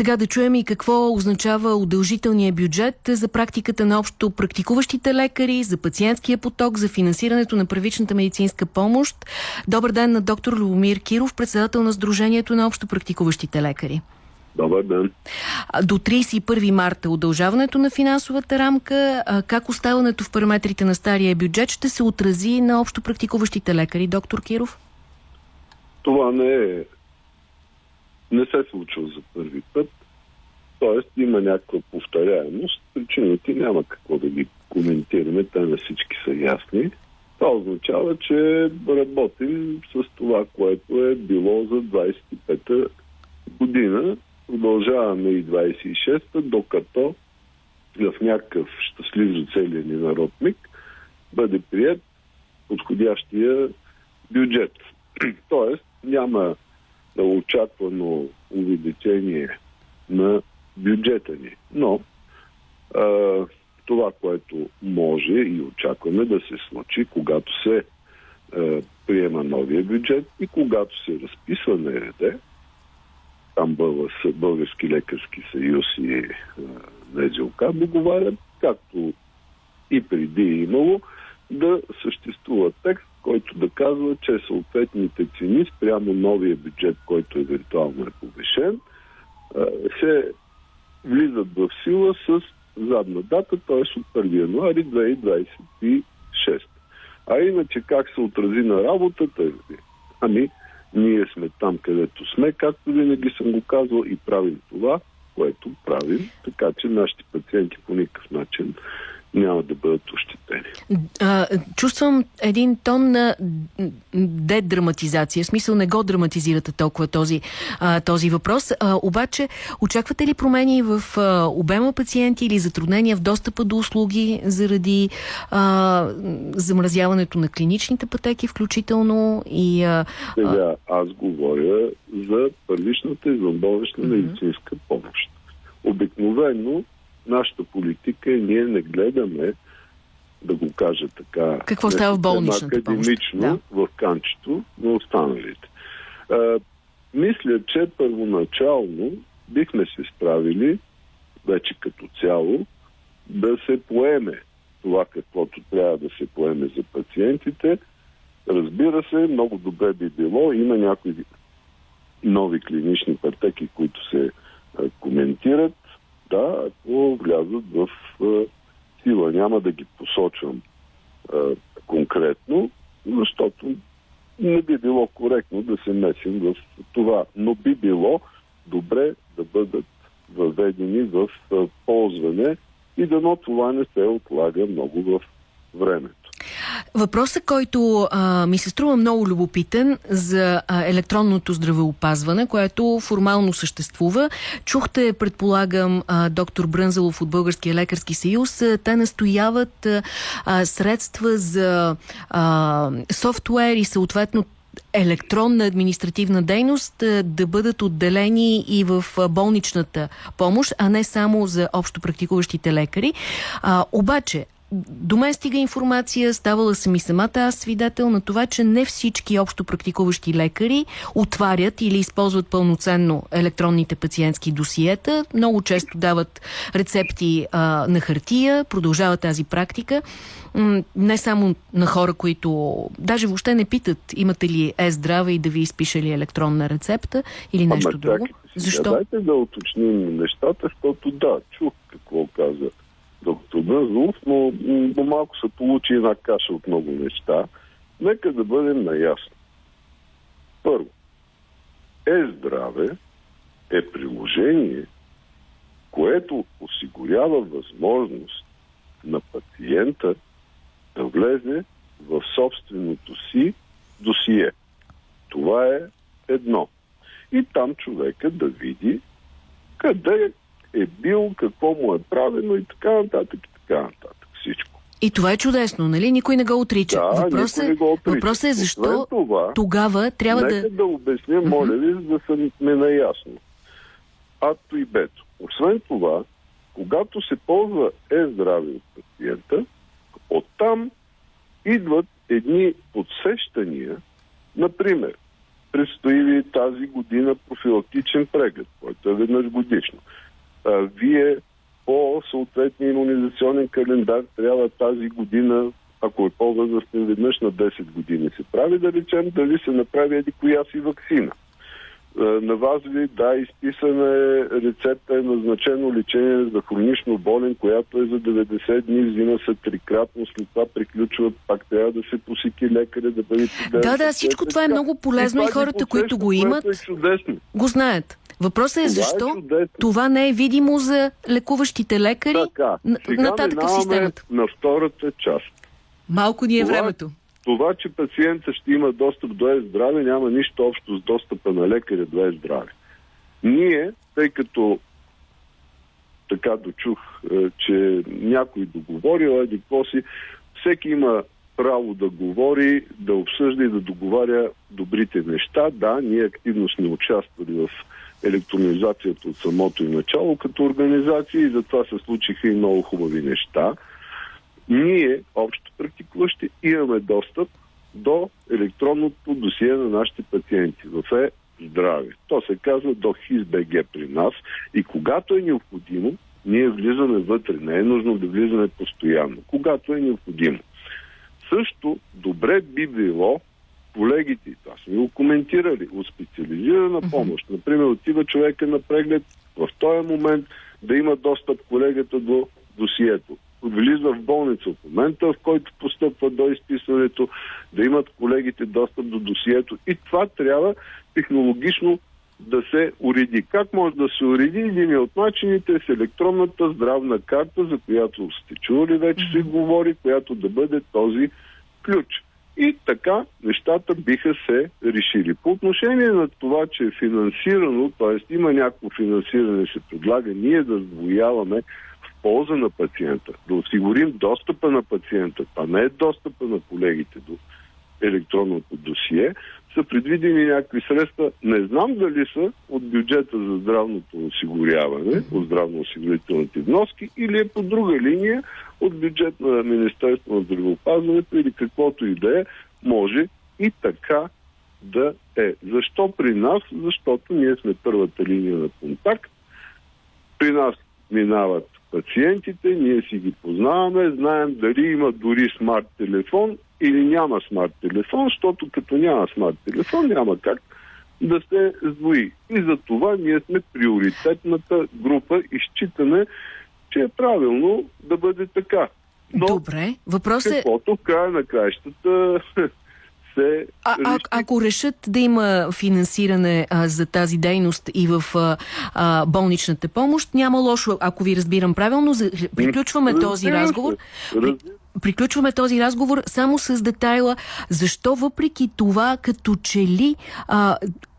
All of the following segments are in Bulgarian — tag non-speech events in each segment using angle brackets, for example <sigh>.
Сега да чуем и какво означава удължителния бюджет за практиката на общо практикуващите лекари, за пациентския поток, за финансирането на първичната медицинска помощ. Добър ден на доктор Любомир Киров, председател на Сдружението на общо практикуващите лекари. Добър ден. До 31 марта удължаването на финансовата рамка, как оставането в параметрите на стария бюджет ще се отрази на общо практикуващите лекари, доктор Киров? Това не е не се случва за първи път. Тоест има някаква повторяемост. Причините няма какво да ги коментираме, те на всички са ясни. Това означава, че работим с това, което е било за 25-та година. Продължаваме и 26-та, докато в някакъв щастлив за целия ни народ миг бъде прият подходящия бюджет. <clears throat> Тоест няма очаквано увеличение на бюджета ни. Но а, това, което може и очакваме да се случи, когато се а, приема новия бюджет и когато се разписва НРД, там Български лекарски съюз и НЗОК договарят, както и преди е имало, да съществува текст, който да казва, че съответните цени спрямо новия бюджет, който евентуално е повишен, се влизат в сила с задна дата, т.е. от 1 януари 2026. А иначе как се отрази на работата? Ами, ние сме там, където сме, както винаги съм го казвал и правим това, което правим, така че нашите пациенти по никакъв начин няма да бъдат ощетени. А, чувствам един тон на дедраматизация. В смисъл не го драматизирате толкова този, а, този въпрос. А, обаче, очаквате ли промени в а, обема пациенти или затруднения в достъпа до услуги заради а, замразяването на клиничните пътеки включително? И, а, Сега аз говоря за първичната извънболнична медицинска помощ. Обикновено нашата политика и ние не гледаме, да го кажа така, какво става в болничната академично да. в канчето на останалите. А, мисля, че първоначално бихме се справили вече като цяло да се поеме това, каквото трябва да се поеме за пациентите. Разбира се, много добре би било. Има някои нови клинични пътеки, които се коментират да, ако влязат в а, сила. Няма да ги посочвам а, конкретно, защото не би било коректно да се месим в това. Но би било добре да бъдат въведени в а, ползване и дано това не се отлага много в времето. Въпросът, който а, ми се струва много любопитен за а, електронното здравеопазване, което формално съществува. Чухте, предполагам, а, доктор Брънзалов от Българския лекарски съюз. А, те настояват а, средства за а, софтуер и съответно електронна административна дейност да бъдат отделени и в болничната помощ, а не само за общо практикуващите лекари. А, обаче, до мен стига информация, ставала съм и самата аз свидетел на това, че не всички общо практикуващи лекари отварят или използват пълноценно електронните пациентски досиета. Много често дават рецепти а, на хартия, продължава тази практика. Не само на хора, които даже въобще не питат имате ли е-здраве и да ви изпише ли електронна рецепта или нещо Ама, друго. Защо? Дайте да уточним нещата, защото да, чух какво каза доктор Бръзов, но, но малко се получи една каша от много неща. Нека да бъдем наясно. Първо, е-здраве е приложение, което осигурява възможност на пациента да влезе в собственото си досие. Това е едно. И там човека да види къде е бил, какво му е правено и така нататък, и така нататък. Всичко. И това е чудесно, нали? Никой не го отрича. Да, въпросът, е, въпросът е защо това, тогава трябва нека да... да обясня, моля ви, за да съм ме наясно. Ато и бето. Освен това, когато се ползва е-здраве от пациента, оттам идват едни подсещания, например, предстои ви тази година профилактичен преглед, който е веднъж годишно. А, вие по съответния иммунизационен календар трябва тази година, ако е по-възрастен, веднъж на 10 години се прави, да речем дали се направи еди коя си вакцина. На вас ви, да, изписана е рецепта, е назначено лечение за хронично болен, която е за 90 дни, взима се трикратно, след това приключва, пак трябва да се посети лекаря, да бъде Да, да, всичко това е много полезно и, и хората, които го имат, е го знаят. Въпросът е това защо е това не е видимо за лекуващите лекари така, нататък в системата. на втората част. Малко ни е това, времето. Това, че пациента ще има достъп до е-здраве, няма нищо общо с достъпа на лекаря до е-здраве. Ние, тъй като така дочух, е, че някой договорил, еди си, всеки има право да говори, да обсъжда и да договаря добрите неща. Да, ние активно сме участвали в електронизацията от самото и начало като организация и затова се случиха и много хубави неща. Ние, общо практикуващи, имаме достъп до електронното досие на нашите пациенти в е здраве. То се казва до ХИСБГ при нас и когато е необходимо, ние влизаме вътре. Не е нужно да влизаме постоянно. Когато е необходимо. Също добре би било колегите, това сме го коментирали, от специализирана помощ. Например, отива човека на преглед в този момент да има достъп колегата до досието. Влиза в болница в момента, в който постъпва до изписването, да имат колегите достъп до досието. И това трябва технологично да се уреди. Как може да се уреди? Един от начините е с електронната здравна карта, за която сте чували вече се говори, която да бъде този ключ. И така нещата биха се решили. По отношение на това, че е финансирано, т.е. има някакво финансиране, се предлага ние да сдвояваме в полза на пациента, да осигурим достъпа на пациента, а не достъпа на колегите до електронното досие, са предвидени някакви средства. Не знам дали са от бюджета за здравното осигуряване, от здравноосигурителните вноски, или е по друга линия от бюджет на Министерство на здравеопазването или каквото и да е, може и така да е. Защо при нас? Защото ние сме първата линия на контакт. При нас минават пациентите, ние си ги познаваме, знаем дали има дори смарт телефон или няма смарт телефон, защото като няма смарт телефон няма как да се сдвои. И за това ние сме приоритетната група и считаме, че е правилно да бъде така. Но, Добре, въпрос е... Каквото в края на краищата <laughs> се... А, а, ако решат да има финансиране а, за тази дейност и в а, а, болничната помощ, няма лошо, ако ви разбирам правилно. За... Приключваме този разговор. Приключваме този разговор само с детайла. Защо въпреки това, като че ли а,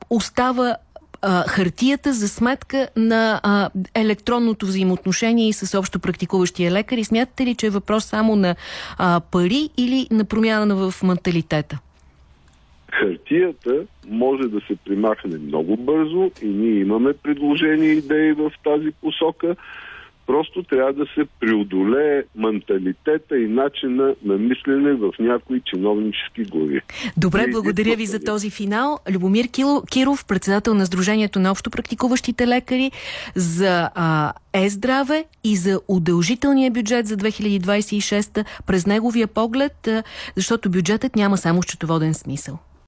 остава а, хартията за сметка на а, електронното взаимоотношение и с общо практикуващия лекар? И смятате ли, че е въпрос само на а, пари или на промяна в менталитета? Хартията може да се примахне много бързо и ние имаме предложения и идеи в тази посока. Просто трябва да се преодолее менталитета и начина на мислене в някои чиновнически глави. Добре, и, благодаря ви за този финал. Любомир Киров, председател на Сдружението на общо практикуващите лекари за е-здраве и за удължителния бюджет за 2026 през неговия поглед, защото бюджетът няма само счетоводен смисъл.